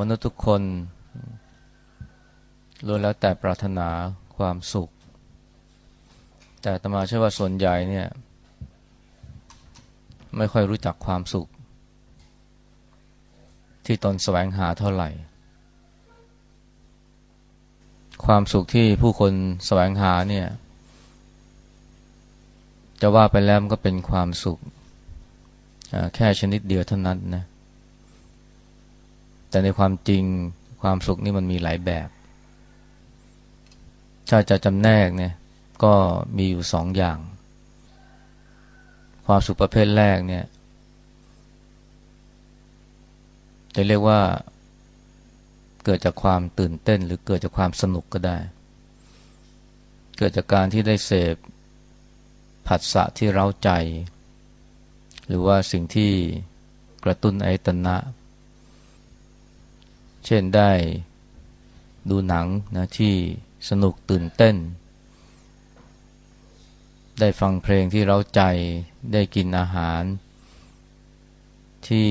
มนุษย์ทุกคนล้วนแล้วแต่ปรารถนาความสุข แต่ตมาเชื่อว่าส่วนใหญ่เนี่ย ไม่ค่อยรู้จักความสุข ที่ตนแสวงหาเท่าไหร่ ความสุขที่ผู้คนแสวงหาเนี่ย จะว่าไปแล้วมันก็เป็นความสุข แค่ชนิดเดียวเท่านั้นนะ แต่ในความจริงความสุขนี่มันมีหลายแบบถ้าจะจำแนกเนี่ยก็มีอยู่สองอย่าง ความสุขประเภทแรกเนี่ยจะเรียกว่าเกิดจากความตื่นเต้นหรือเกิดจากความสนุกก็ได้ เกิดจากการที่ได้เสพผัสสะที่เร้าใจ หรือว่าสิ่งที่กระตุ้นไอตนะ เช่นได้ดูหนังนะที่สนุกตื่นเต้น ได้ฟังเพลงที่เราใจได้กินอาหาร ที่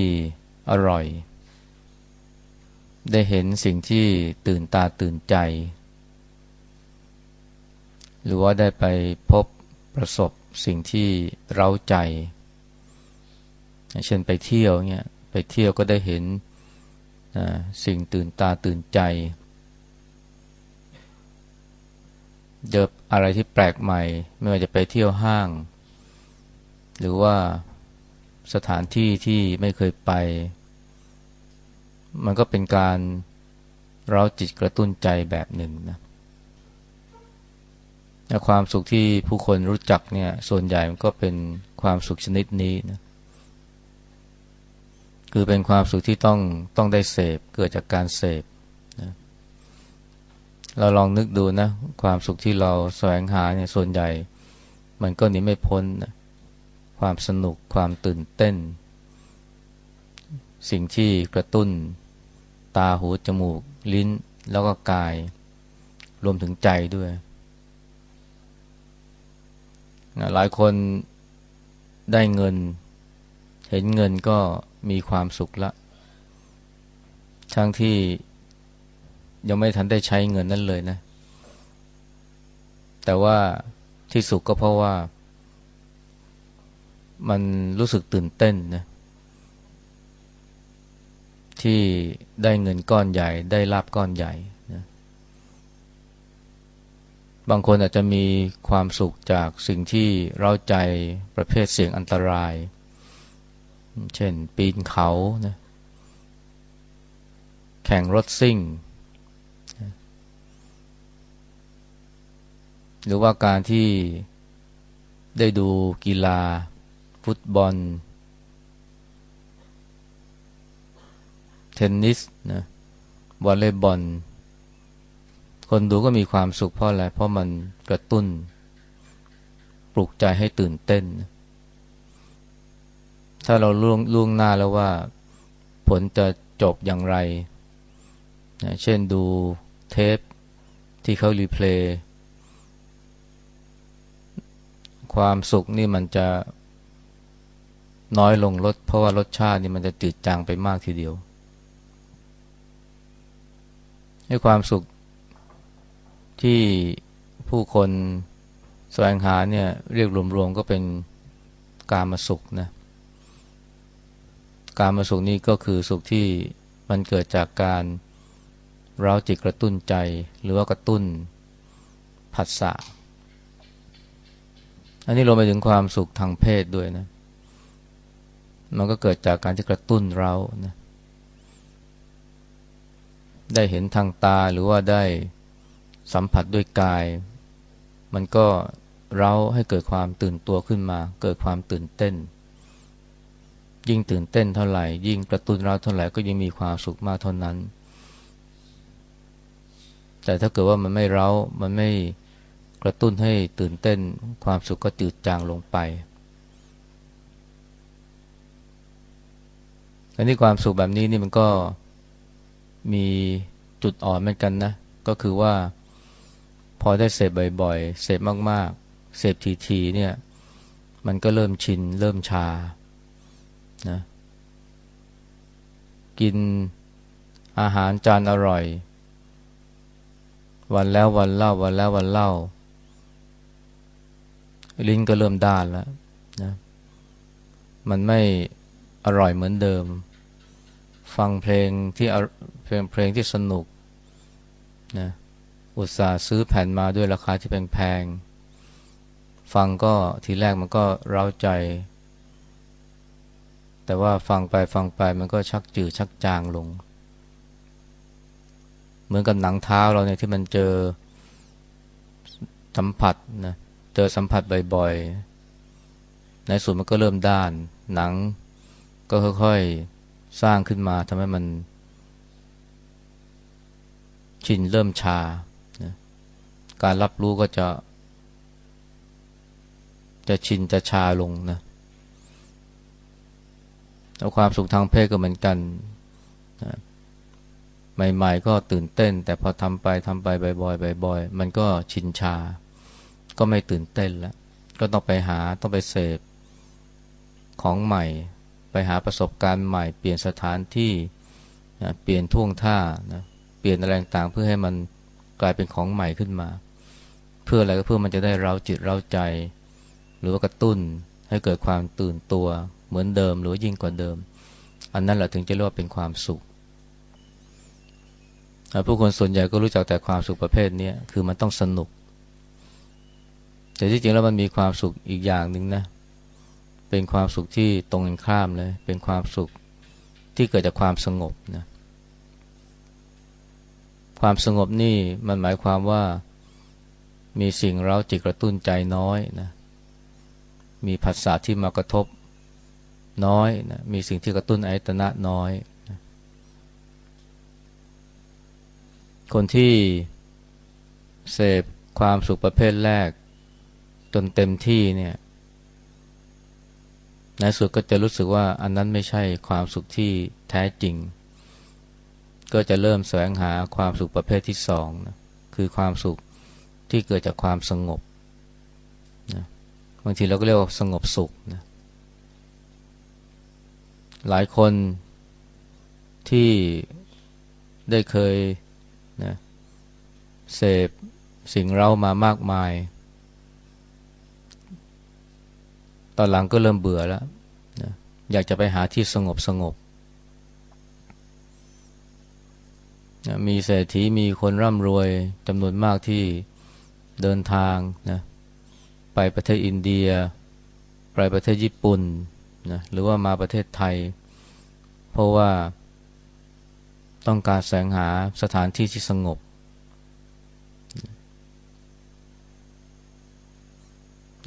อร่อย ได้เห็นสิ่งที่ตื่นตาตื่นใจ หรือว่าได้ไปพบประสบสิ่งที่เราใจ เช่นไปเที่ยวเนี่ยไปเที่ยวก็ได้เห็น สิ่งตื่นตาตื่นใจ เจออะไรที่แปลกใหม่ ไม่ว่าจะไปเที่ยวห้าง หรือว่าสถานที่ที่ไม่เคยไป มันก็เป็นการเราจิตกระตุ้นใจแบบหนึ่งนะความสุขที่ผู้คนรู้จักเนี่ย ส่วนใหญ่มันก็เป็นความสุขชนิดนี้นะ คือเป็นความสุขที่ต้องต้องได้เสพเกิดจากการเสพเราลองนึกดูนะ ความสุขที่เราแสวงหาเนี่ยส่วนใหญ่ มันก็หนีไม่พ้นนะความสนุกความตื่นเต้น สิ่งที่กระตุ้น ตาหูจมูก ลิ้นแล้วก็กาย รวมถึงใจด้วยนะหลายคนได้เงิน เห็นเงินก็ มีความสุขละทั้งที่ยังไม่ทันได้ใช้เงินนั้นเลยนะ แต่ว่าที่สุขก็เพราะว่า มันรู้สึกตื่นเต้นนะ ที่ได้เงินก้อนใหญ่ ได้ลาบก้อนใหญ่นะบางคนอาจจะมีความสุขจากสิ่งที่เราใจประเภทเสี่ยงอันตราย เช่น ปีนเขานะแข่งรถซิ่ง หรือว่าการที่ได้ดูกีฬา ฟุตบอล เทนนิสนะวอลเลย์บอล คนดูก็มีความสุขเพราะอะไร เพราะมันกระตุ้น ปลุกใจให้ตื่นเต้น ถ้าเราล่วงล่วงหน้าแล้วว่าผลจะจบอย่างไรนะเช่นดูเทปที่เขารีเพลย์ความสุขนี่มันจะน้อยลงลดเพราะว่ารสชาตินี่มันจะจืดจางไปมากทีเดียว ให้ความสุขที่ผู้คนแสวงหาเนี่ยเรียกรวมๆก็เป็นการมาสุขนะ การมาสุขนี่ก็คือสุขที่มันเกิดจากการเราจิตกระตุ้นใจ หรือว่ากระตุ้นผัสสะอันนี้รวมไปถึงความสุขทางเพศด้วยนะ มันก็เกิดจากการที่กระตุ้นเรานะ ได้เห็นทางตาหรือว่าได้สัมผัสด้วยกาย มันก็เราให้เกิดความตื่นตัวขึ้นมา เกิดความตื่นเต้น ยิ่งตื่นเต้นเท่าไหร่ ยิ่งกระตุ้นเราเท่าไหร่ก็ยิ่งมีความสุขมากเท่านั้น แต่ถ้าเกิดว่ามันไม่เรามันไม่กระตุ้นให้ตื่นเต้น ความสุขก็จืดจางลงไปอันนี้ความสุขแบบนี้นี่มันก็มีจุดอ่อนเหมือนกันนะ ก็คือว่าพอได้เสพบ่อยๆ เสพมากๆ เสพทีๆเนี่ย มันก็เริ่มชิน เริ่มชา นะกินอาหารจานอร่อย วันแล้ววันเล่าวันแล้ววันเล่า ลิ้นก็เริ่มด้านแล้วนะมันไม่อร่อยเหมือนเดิม ฟังเพลงที่เพลงเพลงที่สนุกนะอุตส่าห์ซื้อแผ่นมาด้วยราคาที่แพงๆฟังก็ทีแรกมันก็เร้าใจ แต่ว่าฟังไปฟังไปมันก็ชักจืดชักจางลง เหมือนกับหนังเท้าเราเนี่ยที่มันเจอสัมผัสนะเจอสัมผัสบ่อยๆในสุดมันก็เริ่มด้าน หนังก็ค่อยๆสร้างขึ้นมาทำให้มัน ชินเริ่มชานะการรับรู้ก็จะ จะชินจะชาลงนะ แล้วความสุขทางเพศก็เหมือนกันนะใหม่ ๆ ก็ตื่นเต้น แต่พอทำไปทำไปบ่อยๆบ่อยๆมันก็ชินชา ก็ไม่ตื่นเต้นแล้ว ก็ต้องไปหาต้องไปเสพของใหม่ ไปหาประสบการณ์ใหม่ เปลี่ยนสถานที่นะเปลี่ยนท่วงท่านะปลี่ยนอะไรต่างเพื่อให้มันกลายเป็นของใหม่ขึ้นมา เพื่ออะไรก็เพื่อมันจะได้เราจิตเราใจ หรือว่ากระตุ้นให้เกิดความตื่นตัว เหมือนเดิมหรือยิ่งกว่าเดิม อันนั้นแหละถึงจะเรียกว่าเป็นความสุขผู้คนส่วนใหญ่ก็รู้จักแต่ความสุขประเภทนี้คือมันต้องสนุก แต่ที่จริงแล้วมันมีความสุขอีกอย่างหนึ่งนะ เป็นความสุขที่ตรงกันข้ามเลย เป็นความสุขที่เกิดจากความสงบนะ ความสงบนี่มันหมายความว่ามีสิ่งเราจิตกระตุ้นใจน้อยนะ มีภาษาที่มากระทบ น้อยนะมีสิ่งที่กระตุ้นอายตนะน้อยนะคนที่เสพความสุขประเภทแรก จนเต็มที่เนี่ยในสุดก็จะรู้สึกว่าอันนั้นไม่ใช่ความสุขที่แท้จริง ก็จะเริ่มแสวงหาความสุขประเภทที่สองนะคือความสุขที่เกิดจากความสงบนะบางทีเราก็เรียกว่าสงบสุขนะ หลายคนที่ได้เคยนะเสพสิ่งเรามามากมาย ตอนหลังก็เริ่มเบื่อแล้วนะอยากจะไปหาที่สงบสงบมีเศรษฐีมีคนร่ำรวยจำนวนมากที่เดินทางนะไปประเทศอินเดีย ไปประเทศญี่ปุ่น นะหรือว่ามาประเทศไทย เพราะว่าต้องการแสงหาสถานที่ที่สงบ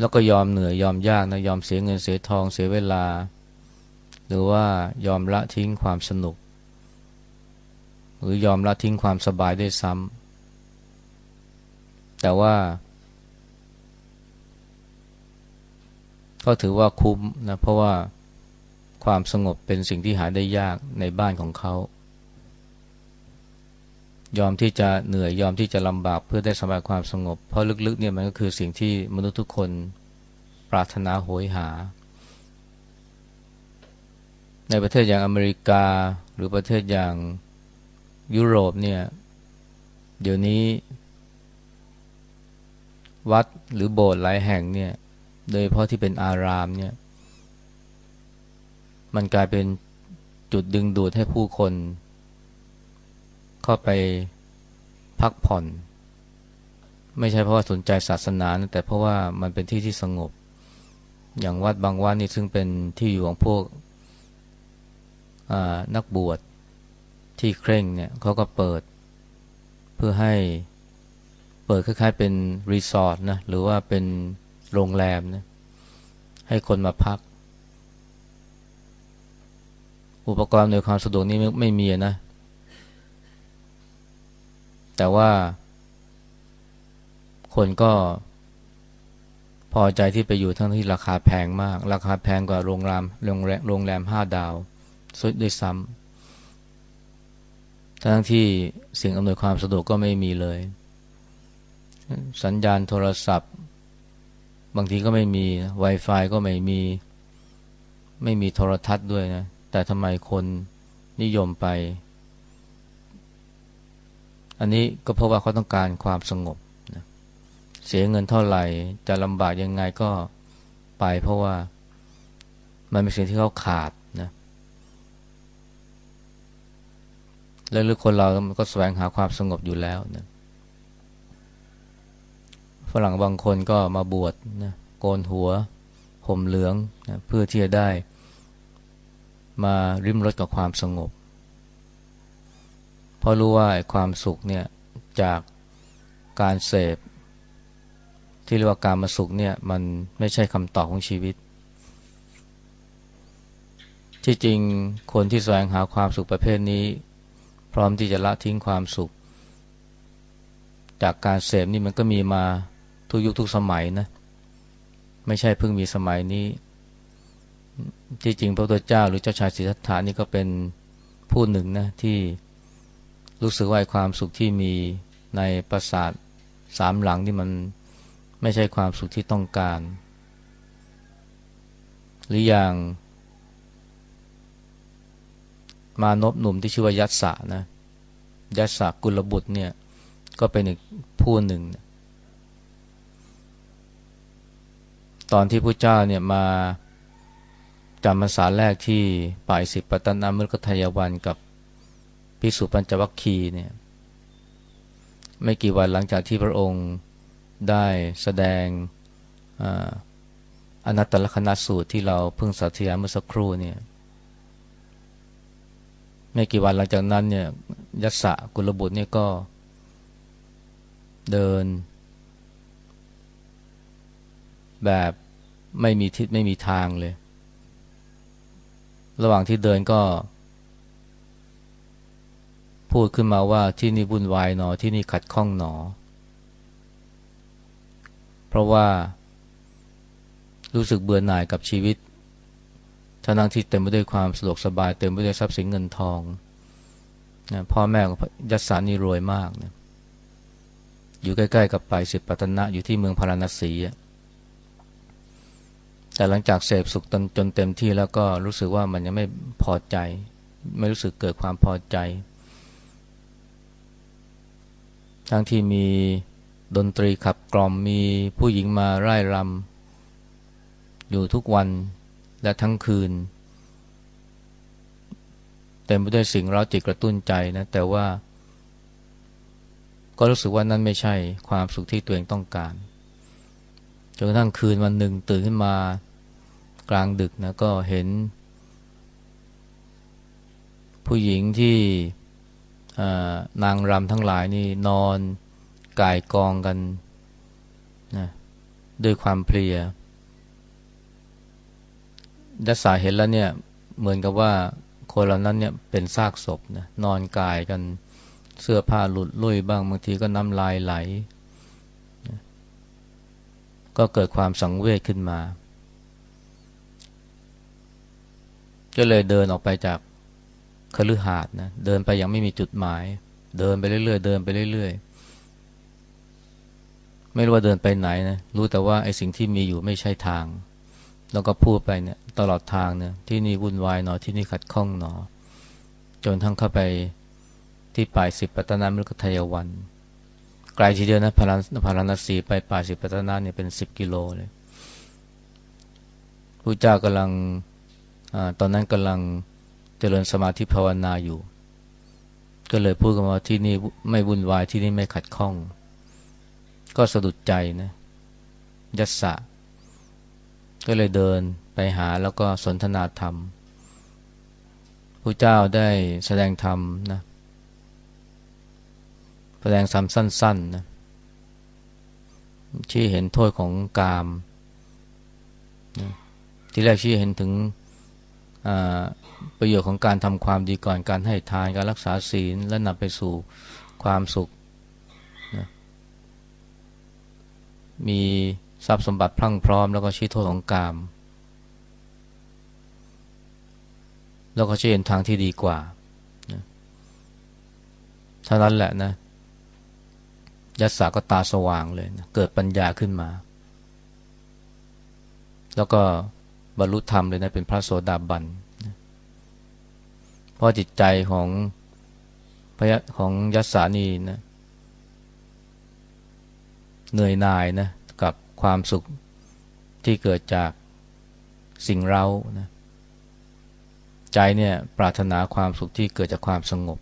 แล้วก็ยอมเหนื่อยยอมยากนะยอมเสียเงินเสียทองเสียเวลา หรือว่ายอมละทิ้งความสนุก หรือยอมละทิ้งความสบายได้ซ้ำแต่ว่า ก็ถือว่าคุ้มนะเพราะว่าความสงบเป็นสิ่งที่หาได้ยากในบ้านของเขา ยอมที่จะเหนื่อยยอมที่จะลำบากเพื่อได้สบายความสงบ เพราะลึกๆเนี่ยมันก็คือสิ่งที่มนุษย์ทุกคนปรารถนาโหยหา ในประเทศอย่างอเมริกาหรือประเทศอย่างยุโรปเนี่ยเดี๋ยวนี้ วัดหรือโบสถ์หลายแห่งเนี่ย โดยเพราะที่เป็นอารามเนี่ย มันกลายเป็นจุดดึงดูดให้ผู้คน เข้าไปพักผ่อน ไม่ใช่เพราะว่าสนใจศาสนาแต่เพราะว่ามันเป็นที่ที่สงบ อย่างวัดบางวัดนี่ซึ่งเป็นที่อยู่ของพวกนักบวชที่เคร่งเนี่ยเขาก็เปิด เพื่อให้เปิดคล้ายๆเป็นรีสอร์ทนะหรือว่าเป็น โรงแรมนะให้คนมาพัก อุปกรณ์ในความสะดวกนี้ไม่ไม่มีนะ แต่ว่าคนก็พอใจที่ไปอยู่ทั้งที่ราคาแพงมาก ราคาแพงกว่าโรงแรมโรงแรมโรงแรมห้าดาวสุดด้วยซ้ำทั้งที่สิ่งอำนวยความสะดวกก็ไม่มีเลย สัญญาณโทรศัพท์ บางทีก็ไม่มี Wi-Fi ก็ไม่มี ไม่มีโทรทัศน์ด้วยนะ แต่ทำไมคนนิยมไป อันนี้ก็เพราะว่าเขาต้องการความสงบนะเสียเงินเท่าไหร่ จะลำบากยังไงก็ไป เพราะว่ามันเป็นสิ่งที่เขาขาดนะแล้วหรือคนเราก็แสวงหาความสงบอยู่แล้วนะ ฝรั่งบางคนก็มาบวชนะโกนหัวห่มเหลืองนะเพื่อที่จะได้ มาริมรถกับความสงบ เพราะรู้ว่าความสุขเนี่ยจากการเสพ ที่เรียกว่าการมาสุขเนี่ยมันไม่ใช่คำตอบของชีวิต ที่จริงคนที่แสวงหาความสุขประเภทนี้ พร้อมที่จะละทิ้งความสุข จากการเสพนี่มันก็มีมา ทุกยุคทุกสมัยนะ ไม่ใช่เพิ่งมีสมัยนี้ ที่จริงพระพุทธเจ้าหรือเจ้าชายสิทธัตถานี่ก็เป็นผู้หนึ่งนะที่รู้สึกว่าความสุขที่มีในปราสาทสามหลังที่มันไม่ใช่ความสุขที่ต้องการ หรืออย่าง มานพหนุ่มที่ชื่อว่ายัตสะนะยัตสะกุลบุตรเนี่ย ก็เป็นอีกผู้หนึ่ง ตอนที่พระเจ้าเนี่ยมาจำพรรษาแรกที่ป่ายสิบปตนามฤกทายวันกับพิสุปัญจวัคคีเนี่ยไม่กี่วันหลังจากที่พระองค์ได้แสดงอนัตตลกนัสูตรที่เราเพิ่งสัตยาเมื่อสักครู่เนี่ยไม่กี่วันหลังจากนั้นเนี่ยยัสสะกุลบุตรเนี่ยก็เดิน แบบไม่มีทิศไม่มีทางเลย ระหว่างที่เดินก็ พูดขึ้นมาว่าที่นี่วุ่นวายหนอที่นี่ขัดข้องหนอ เพราะว่า รู้สึกเบื่อหน่ายกับชีวิตทั้งที่เต็มไปด้วยความสะดวกสบาย เต็มไปด้วยทรัพย์สินเงินทองนะพ่อแม่ของยัสานี่รวยมากนะอยู่ใกล้ ๆ กับไปสิบปัตนะอยู่ที่เมืองพาราณสี แต่หลังจากเสพสุขจนจนเต็มที่แล้วก็รู้สึกว่ามันยังไม่พอใจ ไม่รู้สึกเกิดความพอใจ ทั้งที่มีดนตรีขับกล่อมมีผู้หญิงมาไล่รำอยู่ทุกวันและทั้งคืน เต็มไปด้วยสิ่งเร้าจิตกระตุ้นใจนะ แต่ว่า ก็รู้สึกว่านั่นไม่ใช่ความสุขที่ตัวเองต้องการจนกระทั่งคืนวันหนึ่งตื่นขึ้นมา กลางดึกนะก็เห็น ผู้หญิงที่นางรำทั้งหลายนี่นอนกายกองกันนะด้วยความเพลียดัสาเห็นแล้วเนี่ยเหมือนกับว่าคนเหล่านั้นเนี่ยเป็นซากศพนะนอนกายกันเสื้อผ้าหลุดลุ่ยบ้างบางทีก็น้ำลายไหลนะก็เกิดความสังเวชขึ้นมา ก็เลยเดินออกไปจากคฤหาสน์นะเดินไปยังไม่มีจุดหมาย เดินไปเรื่อยๆเดินไปเรื่อยๆ ไม่รู้ว่าเดินไปไหนนะรู้แต่ว่าไอ้สิ่งที่มีอยู่ไม่ใช่ทาง แล้วก็พูดไปเนี่ยตลอดทางเนี่ยที่นี่วุ่นวายหนอที่นี่ขัดข้องหนอ จนทั้งเข้าไปที่ป่ายสิบปัตนามฤกทายวันไกลทีเดียวนะพาราพาราณสีไปป่าสิบปัตนาเนี่ยเป็นสิบกิโลเลยพระเจ้ากำลัง ตอนนั้นกำลังเจริญสมาธิภาวนาอยู่ ก็เลยพูดกันว่าที่นี่ไม่วุ่นวายที่นี่ไม่ขัดข้อง ก็สะดุดใจนะยัสสะ ก็เลยเดินไปหาแล้วก็สนทนาธรรมพระเจ้าได้แสดงธรรมนะแสดงธรรมสั้นๆนะที่เห็นโทษของกามนะที่แรกชี้เห็นถึง ประโยชน์ของการทำความดีก่อนการให้ทานการรักษาศีลและนำไปสู่ความสุขนะมีทรัพย์สมบัติพรั่งพร้อม แล้วก็ชี้โทษของกาม แล้วก็ชี้เห็นทางที่ดีกว่านะเท่านั้นแหละนะยัสสาก็ตาสว่างเลยนะเกิดปัญญาขึ้นมา แล้วก็ บรรลุธรรมเลยนะเป็นพระโสดาบันเพราะจิตใจของพระของยัสสานีนะเหนื่อยหน่ายนะกับความสุขที่เกิดจากสิ่งเรานะใจเนี่ยปรารถนาความสุขที่เกิดจากความสงบ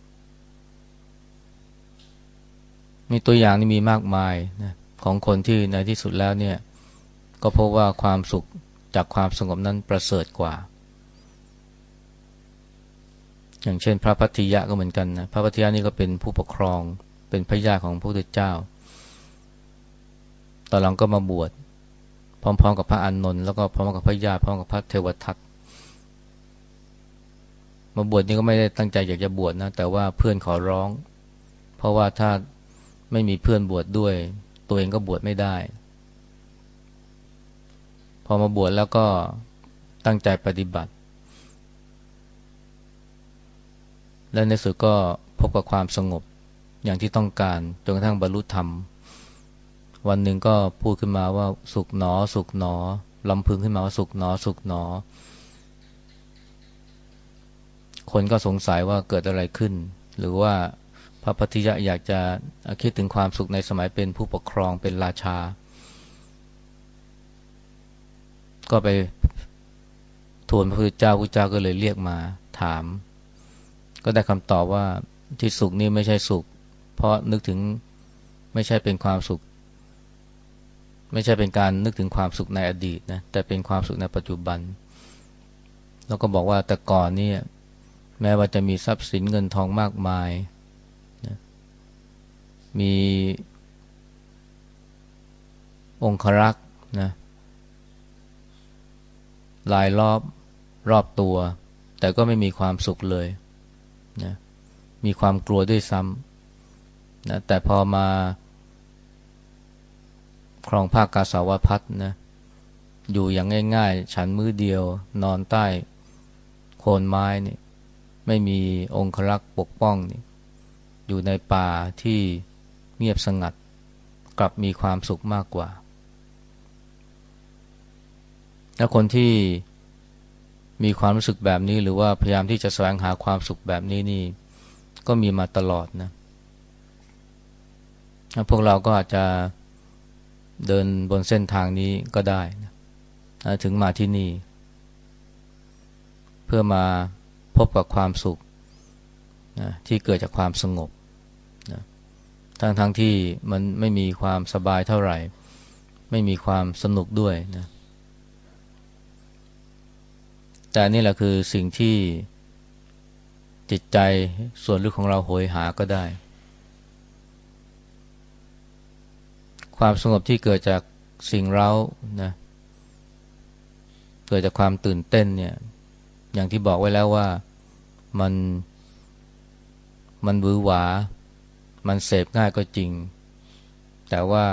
มีตัวอย่างนี่มีมากมายนะของคนที่ในที่สุดแล้วเนี่ย ก็พบว่าความสุข จากความสงบนั้นประเสริฐกว่า อย่างเช่น พระพัทธิยะก็เหมือนกันนะพระพัทธิยะนี่ก็เป็นผู้ปกครองเป็นพระยาของพระพุทธเจ้า ตอนหลังก็มาบวชพร้อมๆกับพระอานนท์แล้วก็พร้อมกับพระญาพร้อมกับพระเทวทัตมาบวชนี่ก็ไม่ได้ตั้งใจอยากจะบวชนะ แต่ว่าเพื่อนขอร้อง เพราะว่าถ้าไม่มีเพื่อนบวชดด้วย ตัวเองก็บวชไม่ได้ พอมาบวชแล้วก็ตั้งใจปฏิบัติ และในสุดก็พบกับความสงบอย่างที่ต้องการจนกระทั่งบรรลุธรรม วันหนึ่งก็พูดขึ้นมาว่าสุขหนอ สุขหนอลำพึงขึ้นมาว่าสุขหนอ สุขหนอ คนก็สงสัยว่าเกิดอะไรขึ้น หรือว่าพระปฏิยะอยากจะคิดถึงความสุขในสมัยเป็นผู้ปกครองเป็นราชา ก็ไปทูลพระพุทธเจ้าพระเจ้าก็เลยเรียกมาถาม ก็ได้คำตอบว่าที่สุขนี่ไม่ใช่สุข เพราะนึกถึงไม่ใช่เป็นความสุข ไม่ใช่เป็นการนึกถึงความสุขในอดีตนะแต่เป็นความสุขในปัจจุบัน แล้วก็บอกว่าแต่ก่อนนี่แม้ว่าจะมีทรัพย์สินเงินทองมากมายนะมีองครักษ์นะ ลายรอบรอบตัว แต่ก็ไม่มีความสุขเลยนะมีความกลัวด้วยซ้ำนะแต่พอมา ครองภาคกาสาวพัฒนะอยู่อย่างง่าย ๆ ฉันมือเดียว นอนใต้ โคนไม้นี่ไม่มีองครักษ์ปกป้องนี่อยู่ในป่าที่เงียบสงัด กลับมีความสุขมากกว่า แล้วคนที่มีความรู้สึกแบบนี้หรือว่าพยายามที่จะแสวงหาความสุขแบบนี้นี่ ก็มีมาตลอดนะพวกเราก็อาจจะเดินบนเส้นทางนี้ก็ได้นะถึงมาที่นี่ เพื่อมาพบกับความสุขนะที่เกิดจากความสงบนะทั้งทั้งที่มันไม่มีความสบายเท่าไหร่ ไม่มีความสนุกด้วยนะ แต่นี่แหละคือสิ่งที่จิตใจส่วนลึกของเราโหยหาก็ได้ ความสงบที่เกิดจากสิ่งเร้านะเกิดจากความตื่นเต้นเนี่ย อย่างที่บอกไว้แล้วว่ามันมันบือหวา มันเสพง่ายก็จริง แต่ว่า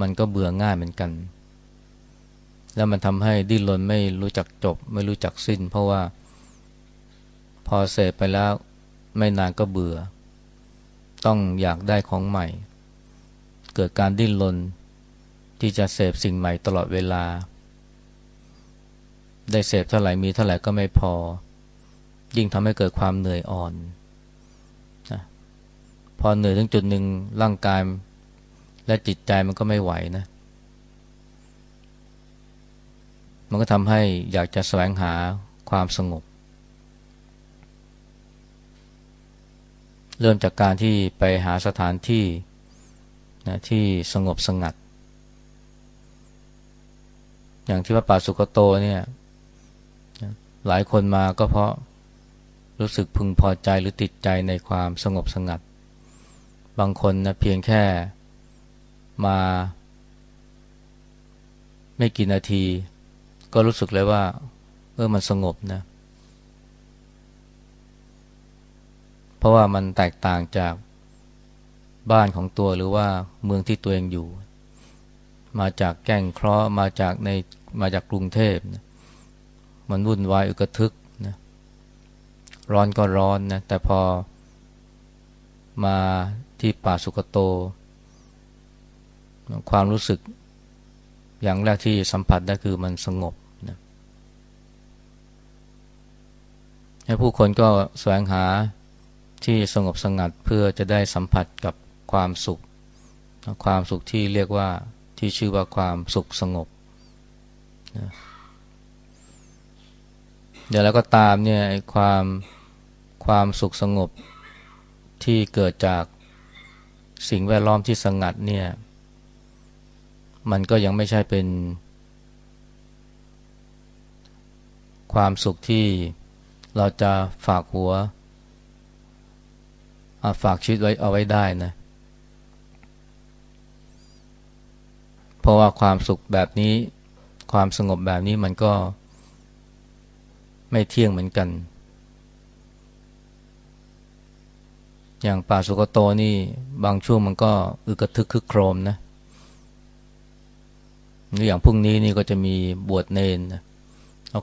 มันก็เบื่อง่ายเหมือนกัน แล้วมันทำให้ดิ้นรนไม่รู้จักจบ ไม่รู้จักสิ้น เพราะว่า พอเสพไปแล้วไม่นานก็เบื่อ ต้องอยากได้ของใหม่ เกิดการดิ้นรนที่จะเสพสิ่งใหม่ตลอดเวลา ได้เสพเท่าไหร่มีเท่าไหร่ก็ไม่พอ ยิ่งทำให้เกิดความเหนื่อยอ่อนนะพอเหนื่อยถึงจุดหนึ่งร่างกายและจิตใจมันก็ไม่ไหวนะ มันก็ทำให้อยากจะแสวงหาความสงบ เริ่มจากการที่ไปหาสถานที่นะที่สงบสงัด อย่างที่ว่าป่าสุกโตเนี่ยหลายคนมาก็เพราะรู้สึกพึงพอใจหรือติดใจในความสงบสงัด บางคนนะเพียงแค่มา ไม่กี่นาที ก็รู้สึกเลยว่า เออมันสงบนะ เพราะว่ามันแตกต่างจากบ้านของตัวหรือว่าเมืองที่ตัวเองอยู่ มาจากแก่งเคราะห์มาจากในมาจากกรุงเทพนะมันวุ่นวายอึกทึกนะร้อนก็ร้อนนะแต่พอมาที่ป่าสุกโต ความรู้สึก อย่างแรกที่สัมผัสได้คือมันสงบนะให้ผู้คนก็แสวงหาที่สงบสงัดเพื่อจะได้สัมผัสกับความสุข ความสุขที่เรียกว่าที่ชื่อว่าความสุขสงบนะเดี๋ยวแล้วก็ตามเนี่ยความความสุขสงบที่เกิดจากสิ่งแวดล้อมที่สงัดเนี่ย มันก็ยังไม่ใช่เป็น ความสุขที่เราจะฝากหัว ฝากชีวิตไว้เอาไว้ได้นะ เพราะว่าความสุขแบบนี้ ความสงบแบบนี้มันก็ ไม่เที่ยงเหมือนกัน อย่างป่าสุกโตนี่ บางช่วงมันก็อึกระทึกคึกโครมนะหรื ออย่างพรุ่งนี้นี่ก็จะมีบวชเนนนะ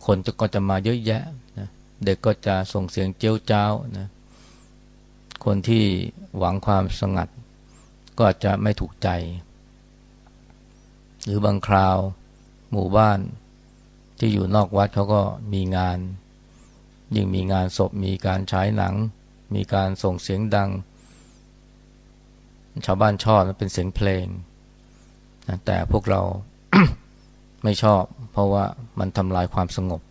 คนก็จะมาเยอะแยะนะเด็กก็จะส่งเสียงเจ้าเจ้านะคนที่หวังความสงัด ก็อาจจะไม่ถูกใจ หรือบางคราวหมู่บ้านที่อยู่นอกวัดเขาก็มีงาน ยิ่งมีงานศพมีการฉายหนัง มีการส่งเสียงดัง ชาวบ้านชอบเป็นเสียงเพลง แต่พวกเรา ไม่ชอบ เพราะว่ามันทำลายความสงบ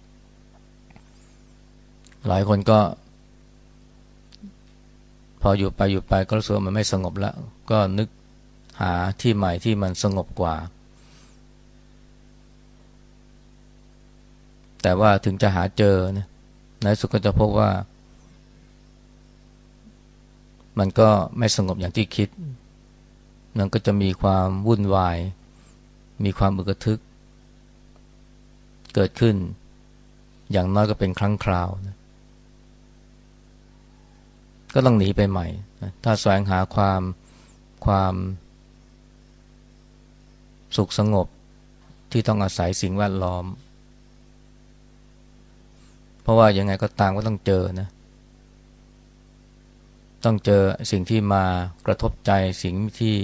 หลายคนก็ พออยู่ไปอยู่ไปก็รู้สึกมันไม่สงบแล้ว ก็นึกหาที่ใหม่ที่มันสงบกว่า แต่ว่าถึงจะหาเจอนะในสุดก็จะพบว่า มันก็ไม่สงบอย่างที่คิด มันก็จะมีความวุ่นวาย มีความบึกทึก เกิดขึ้น อย่างน้อยก็เป็นครั้งคราวนะก็ต้องหนีไปใหม่ถ้าแสวงหาความความ สุขสงบที่ต้องอาศัยสิ่งแวดล้อม เพราะว่ายังไงก็ตามก็ต้องเจอนะ ต้องเจอสิ่งที่มากระทบใจสิ่งที่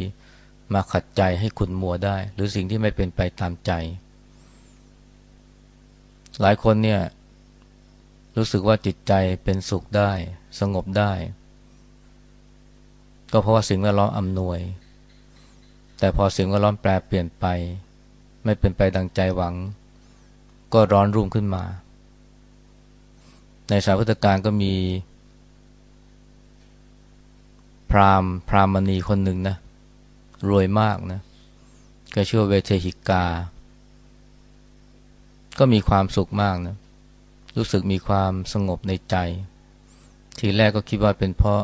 มาขัดใจให้คุณมัวได้ หรือสิ่งที่ไม่เป็นไปตามใจ หลายคนเนี่ย รู้สึกว่าจิตใจเป็นสุขได้ สงบได้ ก็เพราะว่าสิ่งแวดล้อมอำนวย แต่พอสิ่งแวดล้อมแปรเปลี่ยนไป ไม่เป็นไปดังใจหวัง ก็ร้อนรุ่มขึ้นมา ในสายพุทธการก็มีพรามพรามณีคนหนึ่งนะ รวยมากนะก็ชื่อเวเทหิกา ก็มีความสุขมากนะรู้สึกมีความสงบในใจ ทีแรกก็คิดว่าเป็นเพราะ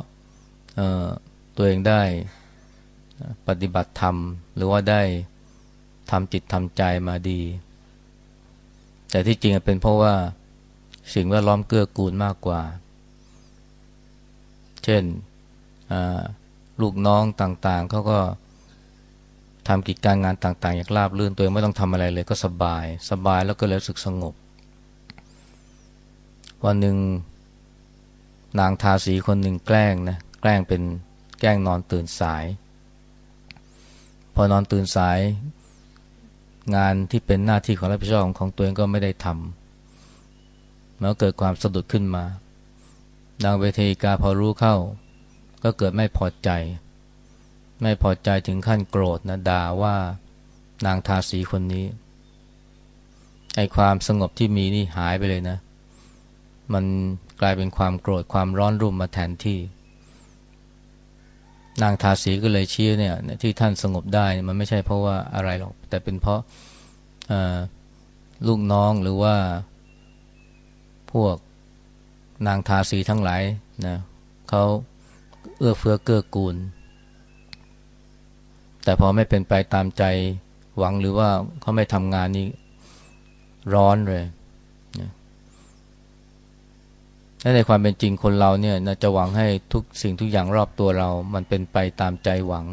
ตัวเองได้ปฏิบัติธรรม หรือว่าได้ทำจิตทำใจมาดี แต่ที่จริงเป็นเพราะว่าสิ่งแวดล้อมเกื้อกูลมากกว่า เช่นลูกน้องต่างๆเขาก็ ทำกิจการงานต่างๆ อย่างราบรื่นตัวเองไม่ต้องทำอะไรเลยก็สบาย สบายแล้วก็รู้สึกสงบ วันหนึ่งนางทาสีคนหนึ่งแกล้งนะแกล้งเป็นแกล้งนอนตื่นสาย พอนอนตื่นสาย งานที่เป็นหน้าที่ของรับผิดชอบของตัวเองก็ไม่ได้ทำมันก็เกิดความสะดุดขึ้นมานางเวทีกาพอรู้เข้า ก็เกิดไม่พอใจ ไม่พอใจถึงขั้นโกรธนะด่าว่านางทาสีคนนี้ไอความสงบที่มีนี่หายไปเลยนะ มันกลายเป็นความโกรธความร้อนรุ่มมาแทนที่ นางทาสีก็เลยชี้เนี่ยที่ท่านสงบได้มันไม่ใช่เพราะว่าอะไรหรอก แต่เป็นเพราะลูกน้องหรือว่า พวกนางทาสีทั้งหลายนะเขาเอื้อเฟื้อเกื้อกูล แต่พอไม่เป็นไปตามใจหวังหรือว่าเขาไม่ทำงานนี้ร้อนเลยและในความเป็นจริงคนเราเนี่ยจะหวังให้ทุกสิ่งทุกอย่างรอบตัวเรา มันเป็นไปตามใจหวัง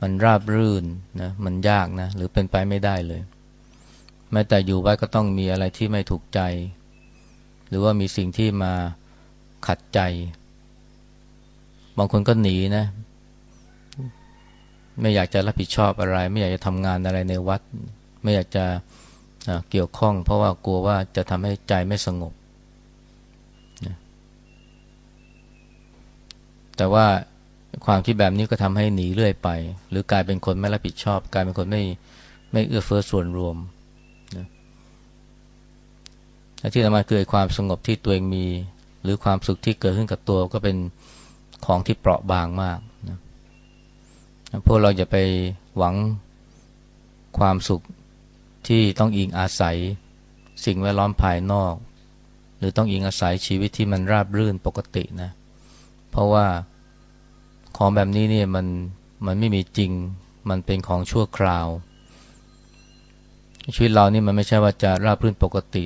มันราบรื่นนะมันยากนะหรือเป็นไปไม่ได้เลย แม้แต่อยู่ไว้ก็ต้องมีอะไรที่ไม่ถูกใจ หรือว่ามีสิ่งที่มาขัดใจ บางคนก็หนีนะ ไม่อยากจะรับผิดชอบอะไร ไม่อยากจะทำงานอะไรในวัด ไม่อยากจะเกี่ยวข้อง เพราะว่ากลัวว่าจะทำให้ใจไม่สงบ แต่ว่าความคิดแบบนี้ก็ทำให้หนีเรื่อยไป หรือกลายเป็นคนไม่รับผิดชอบ กลายเป็นคนไม่ไม่เอื้อเฟื้อส่วนรวมนะที่สำคัญคือความสงบที่ตัวเองมี หรือความสุขที่เกิดขึ้นกับตัวก็เป็นของที่เปราะบางมาก พวกเราอย่าไปหวังความสุขที่ต้องอิงอาศัยสิ่งแวดล้อมภายนอก หรือต้องอิงอาศัยชีวิตที่มันราบรื่นปกตินะ เพราะว่าของแบบนี้เนี่ยมันมันไม่มีจริงมันเป็นของชั่วคราว ชีวิตเรานี่มันไม่ใช่ว่าจะราบรื่นปกติ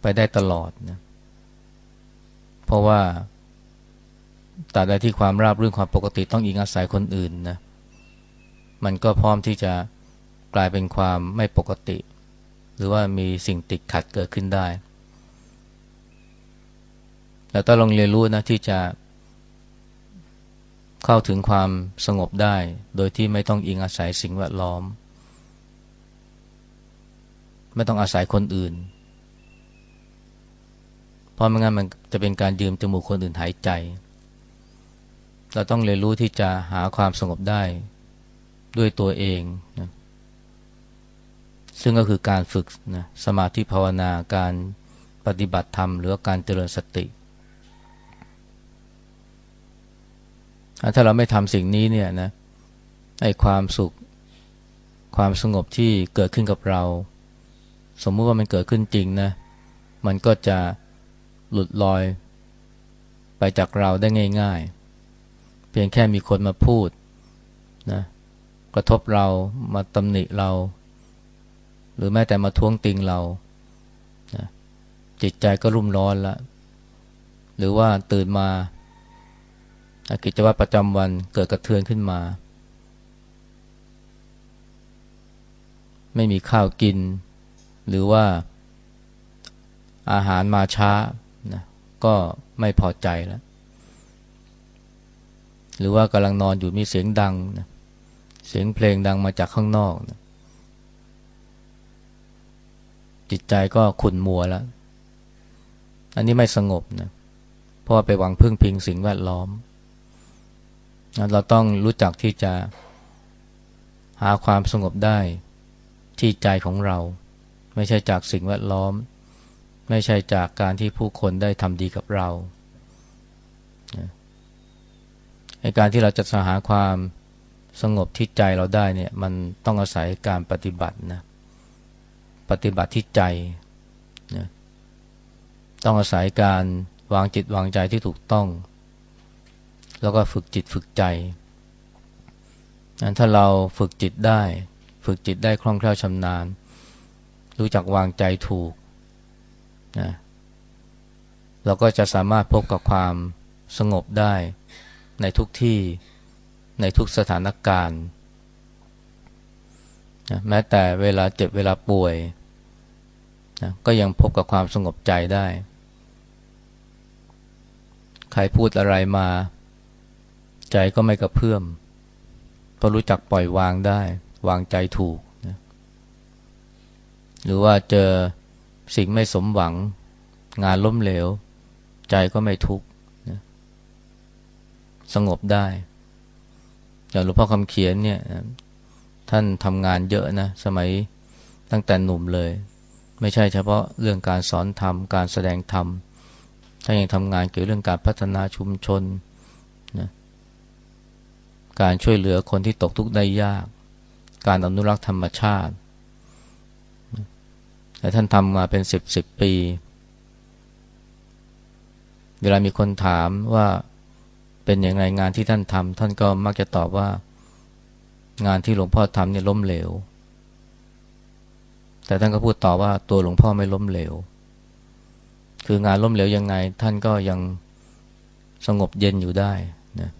ไปได้ตลอดนะเพราะว่า ตราบใดที่ความราบรื่นความปกติต้องอิงอาศัยคนอื่นนะมันก็พร้อมที่จะกลายเป็นความไม่ปกติ หรือว่ามีสิ่งติดขัดเกิดขึ้นได้แต่ต้องลองเรียนรู้นะที่จะ เข้าถึงความสงบได้ โดยที่ไม่ต้องอิงอาศัยสิ่งแวดล้อม ไม่ต้องอาศัยคนอื่น เพราะไม่งั้นมันจะเป็นการยืมจมูกคนอื่นหายใจ เราต้องเรียนรู้ที่จะหาความสงบได้ด้วยตัวเองนะซึ่งก็คือการฝึกนะสมาธิภาวนาการปฏิบัติธรรม หรือการเจริญสติ ถ้าเราไม่ทำสิ่งนี้เนี่ยนะไอ้ความสุขความสงบที่เกิดขึ้นกับเรา สมมุติว่ามันเกิดขึ้นจริงนะ มันก็จะหลุดลอยไปจากเราได้ง่าย ๆ เพียงแค่มีคนมาพูดนะกระทบเรามาตำหนิเรา หรือแม้แต่มาท้วงติงเรานะจิตใจก็รุ่มร้อนละหรือว่าตื่นมากิจวัตรประจำวันเกิดกระเทือนขึ้นมา ไม่มีข้าวกิน หรือว่าอาหารมาช้านะก็ไม่พอใจแล้ว หรือว่ากำลังนอนอยู่มีเสียงดังนะเสียงเพลงดังมาจากข้างนอกนะจิตใจก็ขุ่นมัวแล้ว อันนี้ไม่สงบนะเพราะว่าไปหวังพึ่งพิงสิ่งแวดล้อม เราต้องรู้จักที่จะหาความสงบได้ที่ใจของเรา ไม่ใช่จากสิ่งแวดล้อม ไม่ใช่จากการที่ผู้คนได้ทำดีกับเราใน การที่เราจะสหาความสงบที่ใจเราได้เนี่ยมันต้องอาศัยการปฏิบัตินะปฏิบัติที่ใจนะต้องอาศัยการวางจิตวางใจที่ถูกต้อง แล้วก็ฝึกจิตฝึกใจนั้นถ้าเราฝึกจิตได้ ฝึกจิตได้คล่องแคล่วชำนาญ รู้จักวางใจถูกนะเราก็จะสามารถพบกับความสงบได้ ในทุกที่ในทุกสถานการณ์นะแม้แต่เวลาเจ็บเวลาป่วยนะก็ยังพบกับความสงบใจได้ ใครพูดอะไรมา ใจก็ไม่กระเพื่อมเพราะรู้จักปล่อยวางได้ วางใจถูกนะหรือว่าเจอสิ่งไม่สมหวัง งานล้มเหลว ใจก็ไม่ทุกข์ สงบได้อย่างหลวงพ่อคำเขียนเนี่ยท่านทำงานเยอะนะสมัยตั้งแต่หนุ่มเลย ไม่ใช่เฉพาะเรื่องการสอนธรรม การแสดงธรรมท่านยังทำงานเกี่ยวเรื่องการพัฒนาชุมชนนะการช่วยเหลือคนที่ตกทุกข์ได้ยาก การอนุรักษ์ธรรมชาติแต่ท่านทำมาเป็นสิบสิบปี เวลามีคนถามว่า เป็นอย่างไรงานที่ท่านทำท่านก็มักจะตอบว่า งานที่หลวงพ่อทำเนี่ยล้มเหลว แต่ท่านก็พูดต่อว่าตัวหลวงพ่อไม่ล้มเหลว คืองานล้มเหลวยังไง ท่านก็ยังสงบเย็นอยู่ได้นะ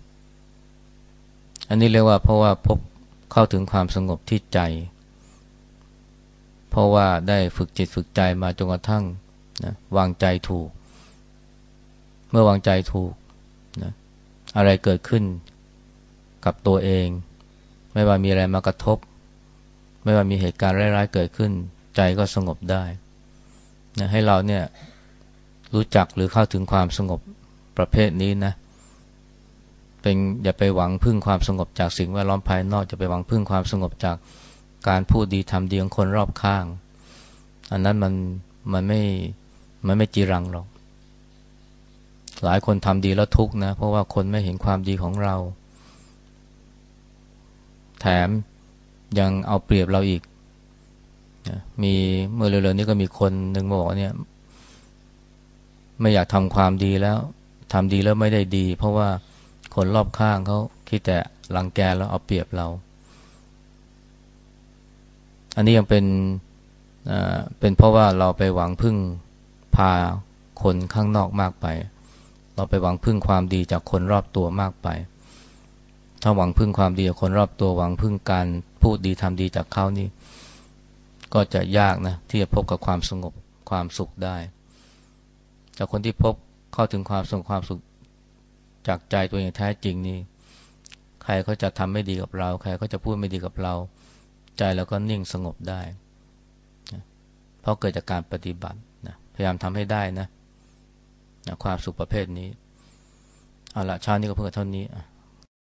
อันนี้เรียกว่าเพราะว่าพบเข้าถึงความสงบที่ใจ เพราะว่าได้ฝึกจิตฝึกใจมาจนกระทั่งนะวางใจถูก เมื่อวางใจถูก อะไรเกิดขึ้นกับตัวเอง ไม่ว่ามีอะไรมากระทบ ไม่ว่ามีเหตุการณ์ร้ายๆเกิดขึ้น ใจก็สงบได้นะให้เราเนี่ยรู้จักหรือเข้าถึงความสงบประเภทนี้นะเป็นอย่าไปหวังพึ่งความสงบจากสิ่งแวดล้อมภายนอกจะไปหวังพึ่งความสงบจากการพูดดีทำดีของคนรอบข้าง อันนั้นมันมันไม่มันไม่จีรังหรอก หลายคนทำดีแล้วทุกนะ เพราะว่าคนไม่เห็นความดีของเรา แถมยังเอาเปรียบเราอีกมีเมื่อเร็วๆนี้ก็มีคนหนึ่งบอกเนี่ย ไม่อยากทำความดีแล้วทำดีแล้วไม่ได้ดี เพราะว่าคนรอบข้างเขาคิดแต่หลังแกแล้วเอาเปรียบเรา อันนี้ยังเป็นเป็นเพราะว่าเราไปหวังพึ่งพาคนข้างนอกมากไป เราไปหวังพึ่งความดีจากคนรอบตัวมากไป ถ้าหวังพึ่งความดีจากคนรอบตัวหวังพึ่งการพูดดีทำดีจากเขานี่ ก็จะยากนะที่จะพบกับความสงบความสุขได้จากคนที่พบเข้าถึงความสงบความสุขจากใจตัวเองแท้จริงนี่ใครเขาจะทำไม่ดีกับเรา ใครเขาจะพูดไม่ดีกับเรา ใจเราก็นิ่งสงบได้ เพราะเกิดจากการปฏิบัตินะพยายามทำให้ได้นะ นะความสุขประเภทนี้เอาละชาตินี้ก็เพิ่งเท่านี้